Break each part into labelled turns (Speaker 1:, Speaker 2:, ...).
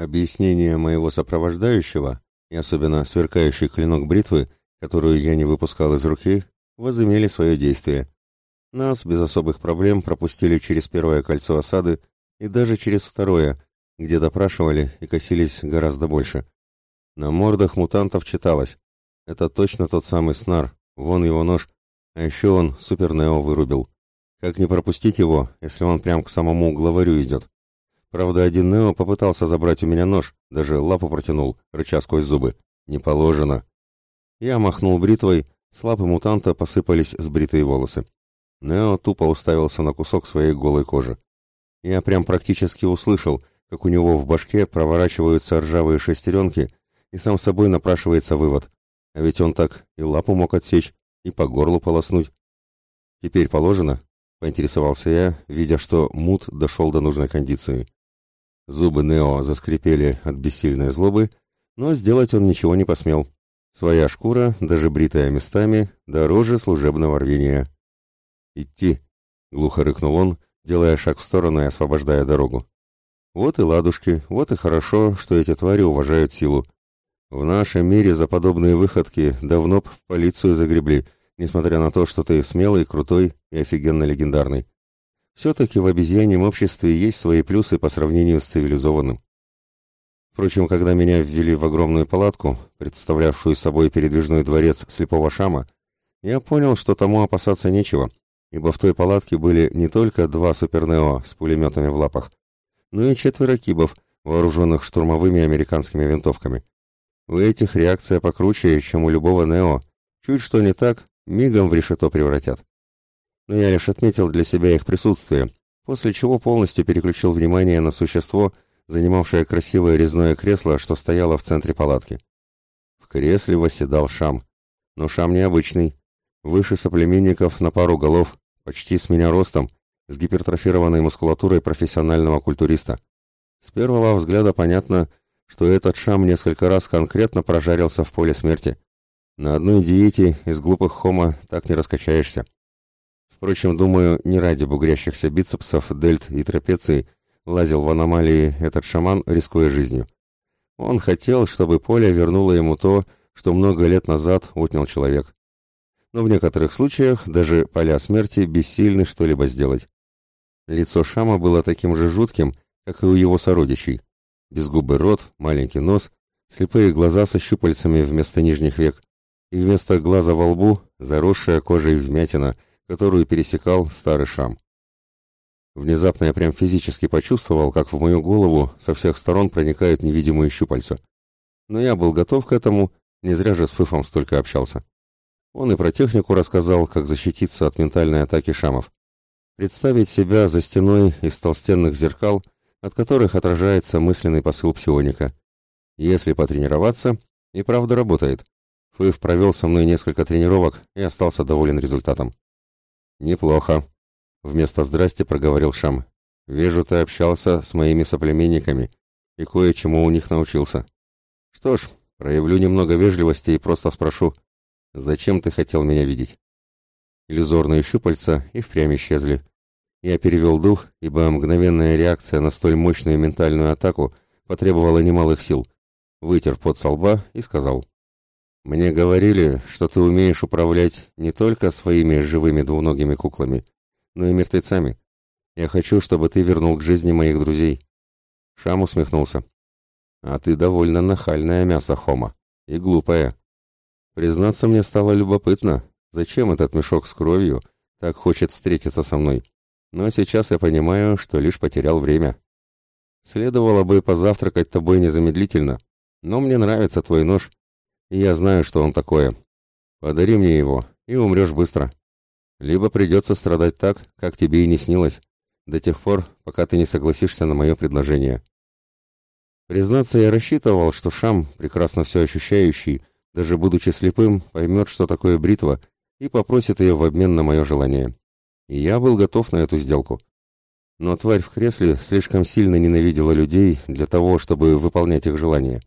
Speaker 1: Объяснение моего сопровождающего, и особенно сверкающий клинок бритвы, которую я не выпускал из руки, возымели свое действие. Нас без особых проблем пропустили через первое кольцо осады и даже через второе, где допрашивали и косились гораздо больше. На мордах мутантов читалось. Это точно тот самый снар, вон его нож, а еще он Супер Нео вырубил. Как не пропустить его, если он прям к самому главарю идет? Правда, один Нео попытался забрать у меня нож, даже лапу протянул, рыча сквозь зубы. Не положено. Я махнул бритвой, с лапы мутанта посыпались сбритые волосы. Нео тупо уставился на кусок своей голой кожи. Я прям практически услышал, как у него в башке проворачиваются ржавые шестеренки, и сам собой напрашивается вывод. А ведь он так и лапу мог отсечь, и по горлу полоснуть. «Теперь положено?» — поинтересовался я, видя, что мут дошел до нужной кондиции. Зубы Нео заскрипели от бессильной злобы, но сделать он ничего не посмел. Своя шкура, даже бритая местами, дороже служебного рвения. «Идти!» — глухо рыкнул он, делая шаг в сторону и освобождая дорогу. «Вот и ладушки, вот и хорошо, что эти твари уважают силу. В нашем мире за подобные выходки давно б в полицию загребли, несмотря на то, что ты смелый, крутой и офигенно легендарный. Все-таки в обезьяньем обществе есть свои плюсы по сравнению с цивилизованным. Впрочем, когда меня ввели в огромную палатку, представлявшую собой передвижной дворец слепого Шама, я понял, что тому опасаться нечего, ибо в той палатке были не только два супернео с пулеметами в лапах, но и четверо кибов, вооруженных штурмовыми американскими винтовками. У этих реакция покруче, чем у любого нео. Чуть что не так, мигом в решето превратят. Но я лишь отметил для себя их присутствие, после чего полностью переключил внимание на существо, занимавшая красивое резное кресло, что стояло в центре палатки. В кресле восседал Шам. Но Шам необычный. Выше соплеменников на пару голов, почти с меня ростом, с гипертрофированной мускулатурой профессионального культуриста. С первого взгляда понятно, что этот Шам несколько раз конкретно прожарился в поле смерти. На одной диете из глупых хома так не раскачаешься. Впрочем, думаю, не ради бугрящихся бицепсов, дельт и трапеции – лазил в аномалии этот шаман, рискуя жизнью. Он хотел, чтобы поле вернуло ему то, что много лет назад отнял человек. Но в некоторых случаях даже поля смерти бессильны что-либо сделать. Лицо Шама было таким же жутким, как и у его сородичей. Безгубый рот, маленький нос, слепые глаза со щупальцами вместо нижних век, и вместо глаза во лбу заросшая кожей вмятина, которую пересекал старый Шам. Внезапно я прям физически почувствовал, как в мою голову со всех сторон проникают невидимые щупальца. Но я был готов к этому, не зря же с Фыфом столько общался. Он и про технику рассказал, как защититься от ментальной атаки шамов. Представить себя за стеной из толстенных зеркал, от которых отражается мысленный посыл псионика. Если потренироваться, и правда работает. Фыф провел со мной несколько тренировок и остался доволен результатом. «Неплохо», Вместо «здрасте» проговорил Шам. «Вижу, ты общался с моими соплеменниками и кое-чему у них научился. Что ж, проявлю немного вежливости и просто спрошу, зачем ты хотел меня видеть?» Иллюзорные щупальца и впрямь исчезли. Я перевел дух, ибо мгновенная реакция на столь мощную ментальную атаку потребовала немалых сил. Вытер пот со лба и сказал. «Мне говорили, что ты умеешь управлять не только своими живыми двуногими куклами, но и мертвецами. Я хочу, чтобы ты вернул к жизни моих друзей». Шам усмехнулся. «А ты довольно нахальное мясо, Хома, и глупая. Признаться, мне стало любопытно, зачем этот мешок с кровью так хочет встретиться со мной. Но сейчас я понимаю, что лишь потерял время. Следовало бы позавтракать тобой незамедлительно, но мне нравится твой нож, и я знаю, что он такое. Подари мне его, и умрешь быстро» либо придется страдать так, как тебе и не снилось, до тех пор, пока ты не согласишься на мое предложение. Признаться, я рассчитывал, что Шам, прекрасно все ощущающий, даже будучи слепым, поймет, что такое бритва, и попросит ее в обмен на мое желание. И я был готов на эту сделку. Но тварь в кресле слишком сильно ненавидела людей для того, чтобы выполнять их желания.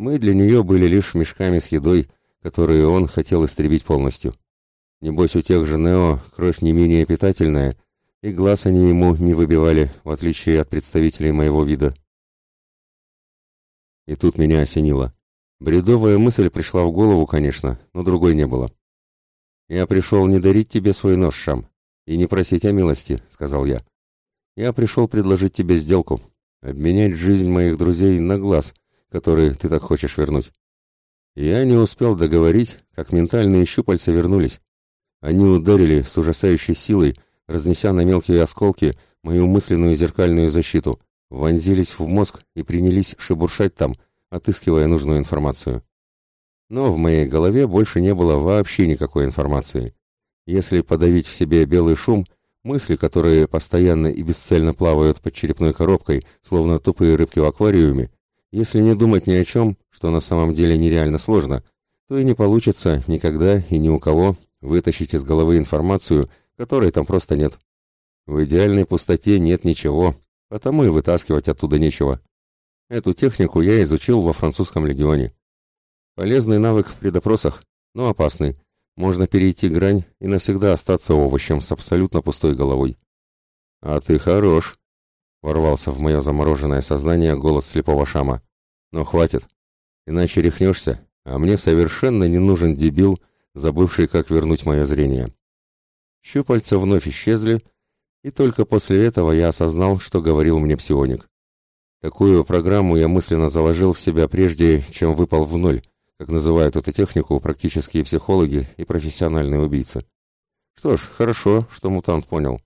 Speaker 1: Мы для нее были лишь мешками с едой, которые он хотел истребить полностью. Небось, у тех же Нео кровь не менее питательная, и глаз они ему не выбивали, в отличие от представителей моего вида. И тут меня осенило. Бредовая мысль пришла в голову, конечно, но другой не было. «Я пришел не дарить тебе свой нож, Шам, и не просить о милости», — сказал я. «Я пришел предложить тебе сделку, обменять жизнь моих друзей на глаз, который ты так хочешь вернуть». Я не успел договорить, как ментальные щупальца вернулись. Они ударили с ужасающей силой, разнеся на мелкие осколки мою мысленную зеркальную защиту, вонзились в мозг и принялись шебуршать там, отыскивая нужную информацию. Но в моей голове больше не было вообще никакой информации. Если подавить в себе белый шум, мысли, которые постоянно и бесцельно плавают под черепной коробкой, словно тупые рыбки в аквариуме, если не думать ни о чем, что на самом деле нереально сложно, то и не получится никогда и ни у кого вытащить из головы информацию, которой там просто нет. В идеальной пустоте нет ничего, потому и вытаскивать оттуда нечего. Эту технику я изучил во французском легионе. Полезный навык при допросах, но опасный. Можно перейти грань и навсегда остаться овощем с абсолютно пустой головой. «А ты хорош!» — ворвался в мое замороженное сознание голос слепого Шама. «Но хватит, иначе рехнешься, а мне совершенно не нужен дебил, забывший, как вернуть мое зрение». Щупальца вновь исчезли, и только после этого я осознал, что говорил мне псионик. Такую программу я мысленно заложил в себя прежде, чем выпал в ноль, как называют эту технику практические психологи и профессиональные убийцы. Что ж, хорошо, что мутант понял.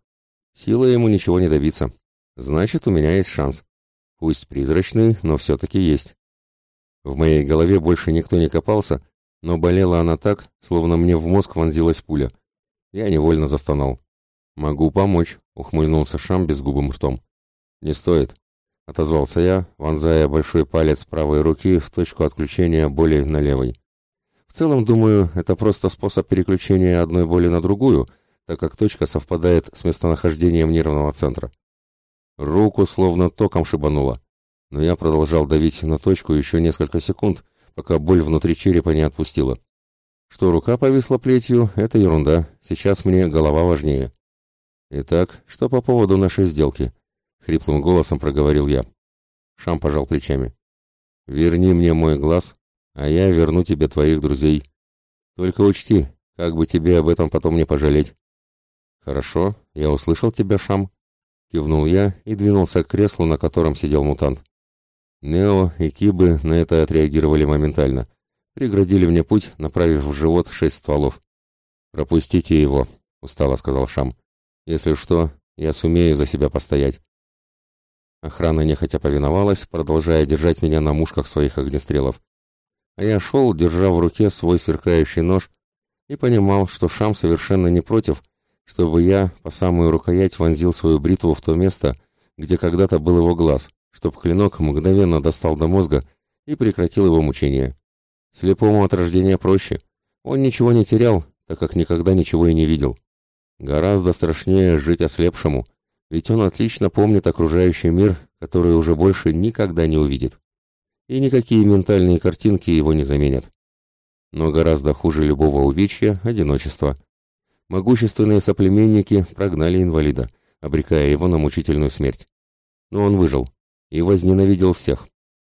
Speaker 1: Сила ему ничего не добиться. Значит, у меня есть шанс. Пусть призрачный, но все-таки есть. В моей голове больше никто не копался, но болела она так, словно мне в мозг вонзилась пуля. Я невольно застонал. «Могу помочь», — ухмыльнулся Шам безгубым ртом. «Не стоит. — отозвался я, вонзая большой палец правой руки в точку отключения боли на левой. В целом, думаю, это просто способ переключения одной боли на другую, так как точка совпадает с местонахождением нервного центра. Руку словно током шибануло, но я продолжал давить на точку еще несколько секунд, пока боль внутри черепа не отпустила. Что рука повисла плетью, это ерунда, сейчас мне голова важнее. Итак, что по поводу нашей сделки? хриплым голосом проговорил я. Шам пожал плечами. Верни мне мой глаз, а я верну тебе твоих друзей. Только учти, как бы тебе об этом потом не пожалеть. Хорошо, я услышал тебя, Шам, кивнул я и двинулся к креслу, на котором сидел мутант. Нео и Кибы на это отреагировали моментально. Преградили мне путь, направив в живот шесть стволов. «Пропустите его», — устало сказал Шам. «Если что, я сумею за себя постоять». Охрана нехотя повиновалась, продолжая держать меня на мушках своих огнестрелов. А я шел, держа в руке свой сверкающий нож, и понимал, что Шам совершенно не против, чтобы я по самую рукоять вонзил свою бритву в то место, где когда-то был его глаз, чтоб клинок мгновенно достал до мозга и прекратил его мучение. Слепому от рождения проще. Он ничего не терял, так как никогда ничего и не видел. Гораздо страшнее жить ослепшему, ведь он отлично помнит окружающий мир, который уже больше никогда не увидит. И никакие ментальные картинки его не заменят. Но гораздо хуже любого увечья – одиночество. Могущественные соплеменники прогнали инвалида, обрекая его на мучительную смерть. Но он выжил и возненавидел всех.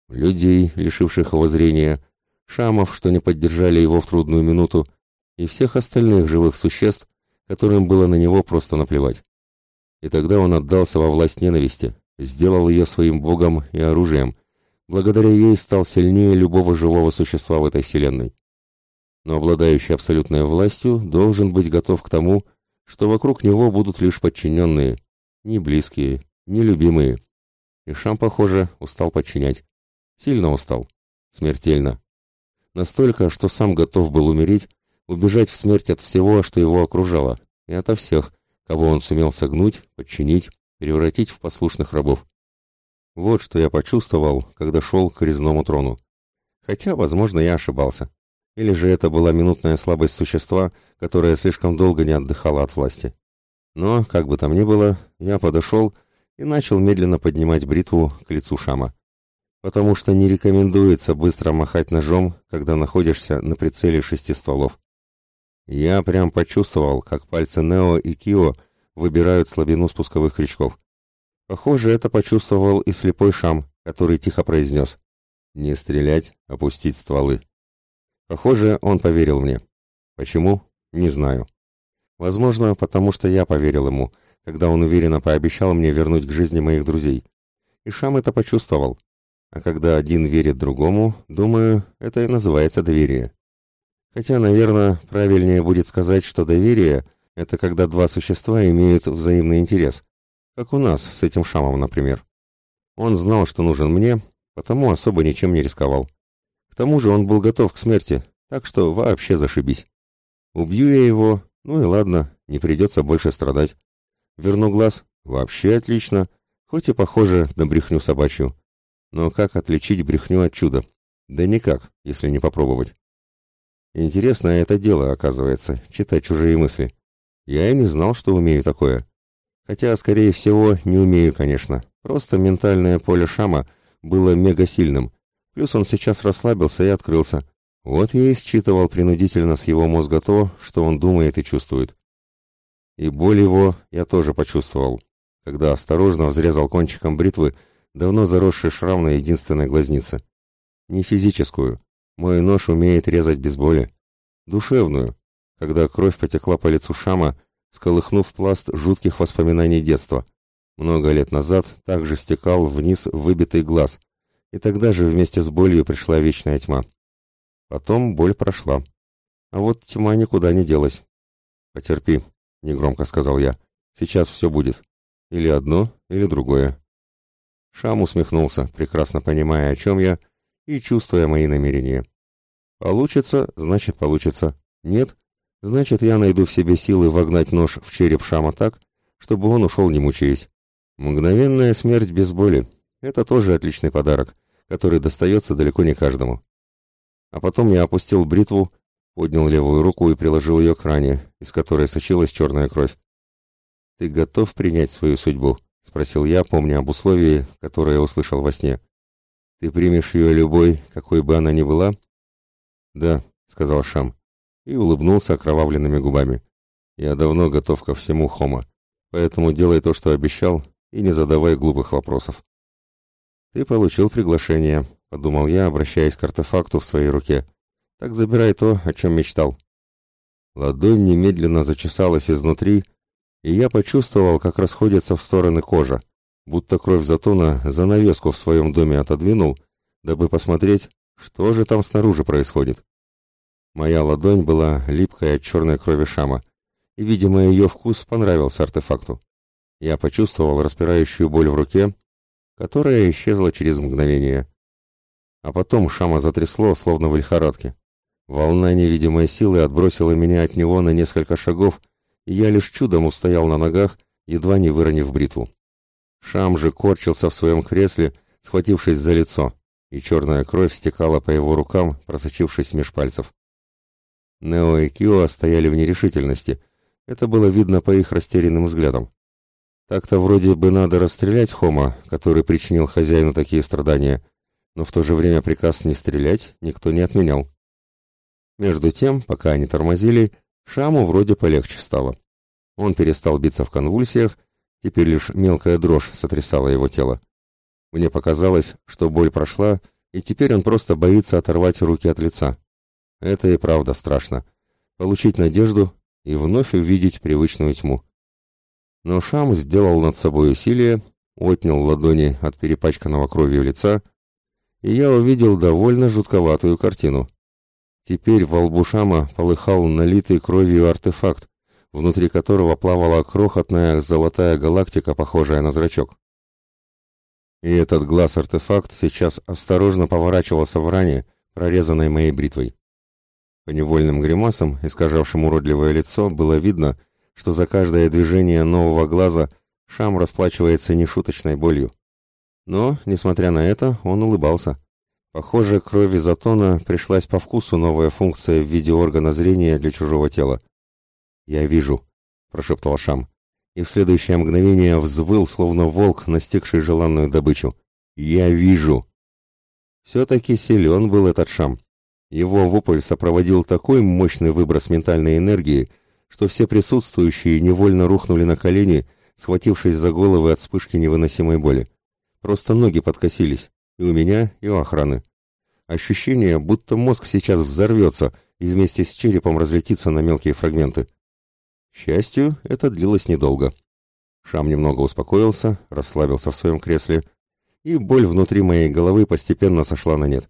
Speaker 1: Людей, лишивших его зрения, шамов, что не поддержали его в трудную минуту, и всех остальных живых существ, которым было на него просто наплевать. И тогда он отдался во власть ненависти, сделал ее своим богом и оружием, благодаря ей стал сильнее любого живого существа в этой вселенной. Но обладающий абсолютной властью должен быть готов к тому, что вокруг него будут лишь подчиненные, не близкие, не любимые. И Шам, похоже, устал подчинять. Сильно устал. Смертельно. Настолько, что сам готов был умереть, убежать в смерть от всего, что его окружало, и ото всех, кого он сумел согнуть, подчинить, превратить в послушных рабов. Вот что я почувствовал, когда шел к резному трону. Хотя, возможно, я ошибался. Или же это была минутная слабость существа, которое слишком долго не отдыхало от власти. Но, как бы там ни было, я подошел и начал медленно поднимать бритву к лицу Шама. Потому что не рекомендуется быстро махать ножом, когда находишься на прицеле шести стволов. Я прям почувствовал, как пальцы Нео и Кио выбирают слабину спусковых крючков. Похоже, это почувствовал и слепой Шам, который тихо произнес. Не стрелять, опустить стволы. Похоже, он поверил мне. Почему? Не знаю. Возможно, потому что я поверил ему, когда он уверенно пообещал мне вернуть к жизни моих друзей. И Шам это почувствовал. А когда один верит другому, думаю, это и называется доверие. Хотя, наверное, правильнее будет сказать, что доверие – это когда два существа имеют взаимный интерес. Как у нас с этим Шамом, например. Он знал, что нужен мне, потому особо ничем не рисковал. Тому же он был готов к смерти, так что вообще зашибись. Убью я его, ну и ладно, не придется больше страдать. Верну глаз, вообще отлично, хоть и похоже на брехню собачью. Но как отличить брехню от чуда? Да никак, если не попробовать. Интересное это дело, оказывается, читать чужие мысли. Я и не знал, что умею такое. Хотя, скорее всего, не умею, конечно. Просто ментальное поле Шама было мега сильным. Плюс он сейчас расслабился и открылся. Вот я и считывал принудительно с его мозга то, что он думает и чувствует. И боль его я тоже почувствовал, когда осторожно взрезал кончиком бритвы давно заросший шрам на единственной глазнице. Не физическую. Мой нож умеет резать без боли. Душевную, когда кровь потекла по лицу Шама, сколыхнув пласт жутких воспоминаний детства. Много лет назад также стекал вниз выбитый глаз, и тогда же вместе с болью пришла вечная тьма. Потом боль прошла. А вот тьма никуда не делась. «Потерпи», — негромко сказал я. «Сейчас все будет. Или одно, или другое». Шам усмехнулся, прекрасно понимая, о чем я, и чувствуя мои намерения. «Получится, значит, получится. Нет, значит, я найду в себе силы вогнать нож в череп Шама так, чтобы он ушел не мучаясь. Мгновенная смерть без боли – это тоже отличный подарок, который достается далеко не каждому. А потом я опустил бритву, поднял левую руку и приложил ее к ране, из которой сочилась черная кровь. «Ты готов принять свою судьбу?» — спросил я, помня об условии, которое услышал во сне. «Ты примешь ее любой, какой бы она ни была?» «Да», — сказал Шам, и улыбнулся окровавленными губами. «Я давно готов ко всему, Хома, поэтому делай то, что обещал, и не задавай глупых вопросов. «Ты получил приглашение», — подумал я, обращаясь к артефакту в своей руке. «Так забирай то, о чем мечтал». Ладонь немедленно зачесалась изнутри, и я почувствовал, как расходится в стороны кожа, будто кровь Затона занавеску в своем доме отодвинул, дабы посмотреть, что же там снаружи происходит. Моя ладонь была липкой от черной крови Шама, и, видимо, ее вкус понравился артефакту. Я почувствовал распирающую боль в руке, которая исчезла через мгновение. А потом Шама затрясло, словно в лихорадке. Волна невидимой силы отбросила меня от него на несколько шагов, и я лишь чудом устоял на ногах, едва не выронив бритву. Шам же корчился в своем кресле, схватившись за лицо, и черная кровь стекала по его рукам, просочившись меж пальцев. Нео и Кио стояли в нерешительности. Это было видно по их растерянным взглядам. Так-то вроде бы надо расстрелять Хома, который причинил хозяину такие страдания, но в то же время приказ не стрелять никто не отменял. Между тем, пока они тормозили, Шаму вроде полегче стало. Он перестал биться в конвульсиях, теперь лишь мелкая дрожь сотрясала его тело. Мне показалось, что боль прошла, и теперь он просто боится оторвать руки от лица. Это и правда страшно. Получить надежду и вновь увидеть привычную тьму. Но Шам сделал над собой усилие, отнял ладони от перепачканного кровью лица, и я увидел довольно жутковатую картину. Теперь во лбу Шама полыхал налитый кровью артефакт, внутри которого плавала крохотная золотая галактика, похожая на зрачок. И этот глаз-артефакт сейчас осторожно поворачивался в ране, прорезанной моей бритвой. По невольным гримасам, искажавшим уродливое лицо, было видно, что за каждое движение нового глаза Шам расплачивается нешуточной болью. Но, несмотря на это, он улыбался. Похоже, крови Затона пришлась по вкусу новая функция в виде органа зрения для чужого тела. «Я вижу», — прошептал Шам, и в следующее мгновение взвыл, словно волк, настигший желанную добычу. «Я вижу!» Все-таки силен был этот Шам. Его вопль сопроводил такой мощный выброс ментальной энергии, что все присутствующие невольно рухнули на колени, схватившись за головы от вспышки невыносимой боли. Просто ноги подкосились, и у меня, и у охраны. Ощущение, будто мозг сейчас взорвется и вместе с черепом разлетится на мелкие фрагменты. К счастью, это длилось недолго. Шам немного успокоился, расслабился в своем кресле, и боль внутри моей головы постепенно сошла на нет.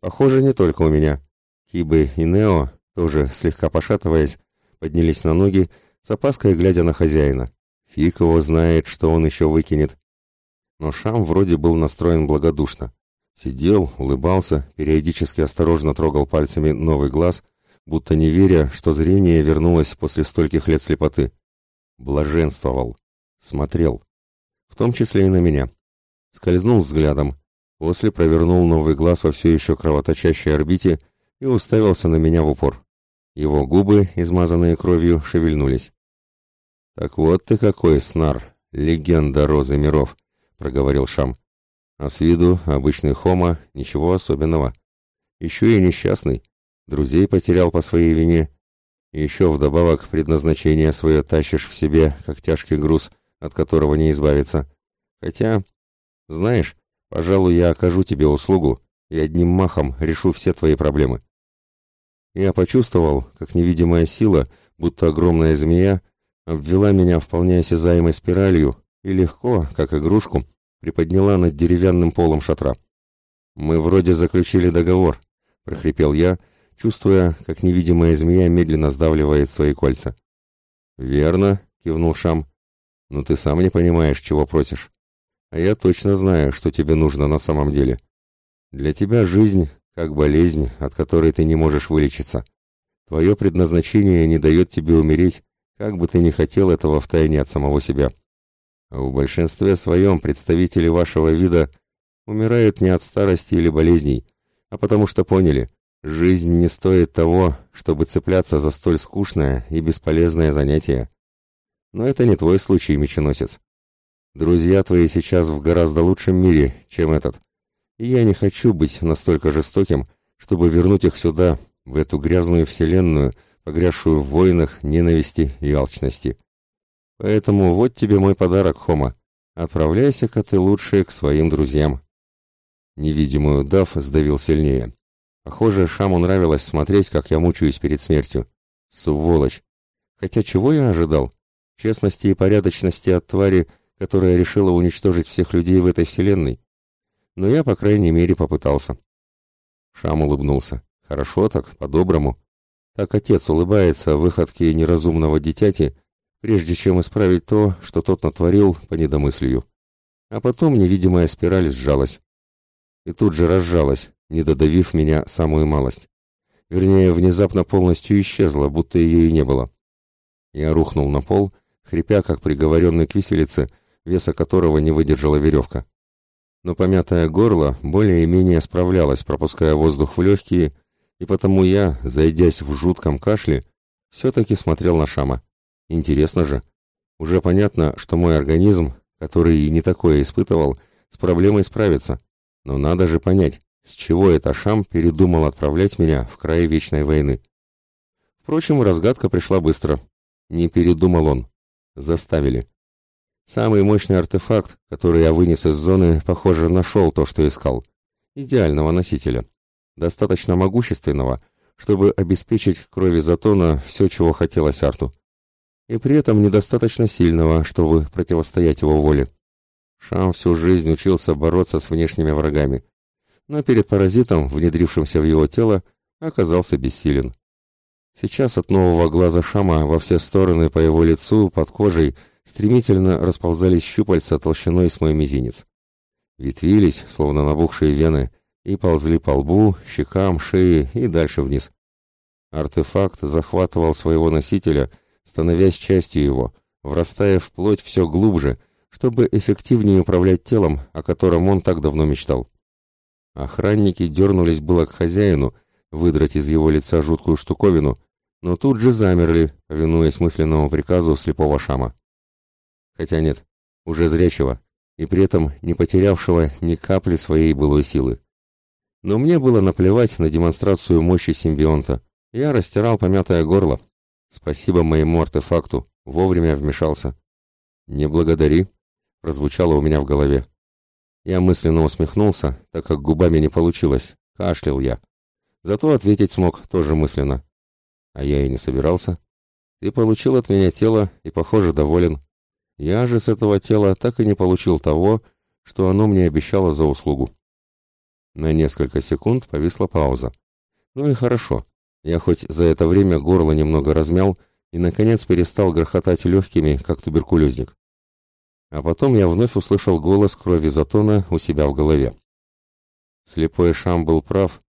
Speaker 1: Похоже, не только у меня. Кибы и Нео, тоже слегка пошатываясь, поднялись на ноги, с опаской глядя на хозяина. Фиг его знает, что он еще выкинет. Но Шам вроде был настроен благодушно. Сидел, улыбался, периодически осторожно трогал пальцами новый глаз, будто не веря, что зрение вернулось после стольких лет слепоты. Блаженствовал. Смотрел. В том числе и на меня. Скользнул взглядом. После провернул новый глаз во все еще кровоточащей орбите и уставился на меня в упор. Его губы, измазанные кровью, шевельнулись. «Так вот ты какой, Снар, легенда Розы миров», — проговорил Шам. «А с виду обычный хома, ничего особенного. Еще и несчастный, друзей потерял по своей вине. еще вдобавок предназначение свое тащишь в себе, как тяжкий груз, от которого не избавиться. Хотя, знаешь, пожалуй, я окажу тебе услугу и одним махом решу все твои проблемы. Я почувствовал, как невидимая сила, будто огромная змея, обвела меня вполне осязаемой спиралью и легко, как игрушку, приподняла над деревянным полом шатра. «Мы вроде заключили договор», — прохрипел я, чувствуя, как невидимая змея медленно сдавливает свои кольца. «Верно», — кивнул Шам. Но ты сам не понимаешь, чего просишь. А я точно знаю, что тебе нужно на самом деле. Для тебя жизнь как болезнь, от которой ты не можешь вылечиться. Твое предназначение не дает тебе умереть, как бы ты ни хотел этого втайне от самого себя. В большинстве своем представители вашего вида умирают не от старости или болезней, а потому что поняли, жизнь не стоит того, чтобы цепляться за столь скучное и бесполезное занятие. Но это не твой случай, меченосец. Друзья твои сейчас в гораздо лучшем мире, чем этот. И я не хочу быть настолько жестоким, чтобы вернуть их сюда, в эту грязную вселенную, погрязшую в войнах, ненависти и алчности. Поэтому вот тебе мой подарок, Хома. Отправляйся-ка ты лучше к своим друзьям. Невидимую Дав сдавил сильнее. Похоже, Шаму нравилось смотреть, как я мучаюсь перед смертью. Сволочь! Хотя чего я ожидал? честности и порядочности от твари, которая решила уничтожить всех людей в этой вселенной. Но я, по крайней мере, попытался. Шам улыбнулся. Хорошо так, по-доброму. Так отец улыбается выходке неразумного дитяти, прежде чем исправить то, что тот натворил по недомыслию. А потом невидимая спираль сжалась. И тут же разжалась, не додавив меня самую малость. Вернее, внезапно полностью исчезла, будто ее и не было. Я рухнул на пол хрипя, как приговоренный к виселице, веса которого не выдержала веревка. Но помятое горло более-менее справлялось, пропуская воздух в легкие, и потому я, зайдясь в жутком кашле, все-таки смотрел на Шама. Интересно же. Уже понятно, что мой организм, который и не такое испытывал, с проблемой справится. Но надо же понять, с чего это Шам передумал отправлять меня в край вечной войны. Впрочем, разгадка пришла быстро. Не передумал он. Заставили. Самый мощный артефакт, который я вынес из зоны, похоже, нашел то, что искал. Идеального носителя. Достаточно могущественного, чтобы обеспечить крови Затона все, чего хотелось Арту. И при этом недостаточно сильного, чтобы противостоять его воле. Шам всю жизнь учился бороться с внешними врагами. Но перед паразитом, внедрившимся в его тело, оказался бессилен. Сейчас от нового глаза Шама во все стороны по его лицу, под кожей, стремительно расползались щупальца толщиной с мой мизинец. Ветвились, словно набухшие вены, и ползли по лбу, щекам, шее и дальше вниз. Артефакт захватывал своего носителя, становясь частью его, врастая в плоть все глубже, чтобы эффективнее управлять телом, о котором он так давно мечтал. Охранники дернулись было к хозяину, выдрать из его лица жуткую штуковину, но тут же замерли, повинуясь мысленному приказу слепого Шама. Хотя нет, уже зрячего, и при этом не потерявшего ни капли своей былой силы. Но мне было наплевать на демонстрацию мощи симбионта. Я растирал помятое горло. Спасибо моему артефакту, вовремя вмешался. «Не благодари», — прозвучало у меня в голове. Я мысленно усмехнулся, так как губами не получилось, Кашлял я. Зато ответить смог тоже мысленно. А я и не собирался. Ты получил от меня тело и, похоже, доволен. Я же с этого тела так и не получил того, что оно мне обещало за услугу. На несколько секунд повисла пауза. Ну и хорошо. Я хоть за это время горло немного размял и, наконец, перестал грохотать легкими, как туберкулезник. А потом я вновь услышал голос крови Затона у себя в голове. Слепой Шам был прав.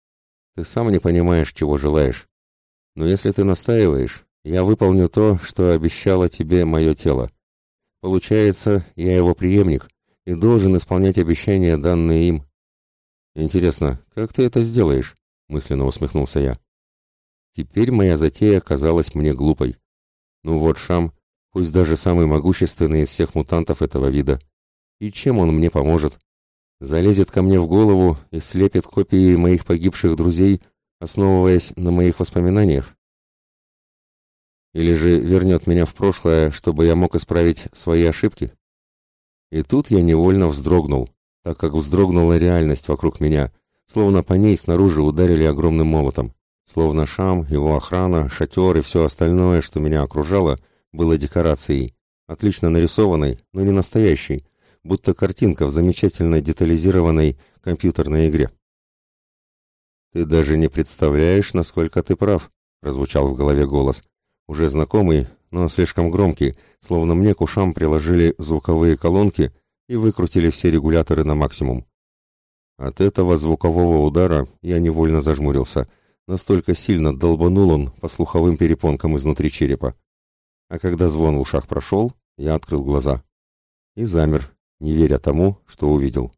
Speaker 1: Ты сам не понимаешь, чего желаешь. Но если ты настаиваешь, я выполню то, что обещало тебе мое тело. Получается, я его преемник и должен исполнять обещания, данные им. Интересно, как ты это сделаешь? мысленно усмехнулся я. Теперь моя затея казалась мне глупой. Ну вот Шам, пусть даже самый могущественный из всех мутантов этого вида. И чем он мне поможет? Залезет ко мне в голову и слепит копии моих погибших друзей, основываясь на моих воспоминаниях? Или же вернет меня в прошлое, чтобы я мог исправить свои ошибки? И тут я невольно вздрогнул, так как вздрогнула реальность вокруг меня, словно по ней снаружи ударили огромным молотом. Словно Шам, его охрана, шатер и все остальное, что меня окружало, было декорацией, отлично нарисованной, но не настоящей, будто картинка в замечательно детализированной компьютерной игре. «Ты даже не представляешь, насколько ты прав», — прозвучал в голове голос уже знакомый, но слишком громкий, словно мне к ушам приложили звуковые колонки и выкрутили все регуляторы на максимум. От этого звукового удара я невольно зажмурился. Настолько сильно долбанул он по слуховым перепонкам изнутри черепа. А когда звон в ушах прошел, я открыл глаза. И замер, не веря тому, что увидел.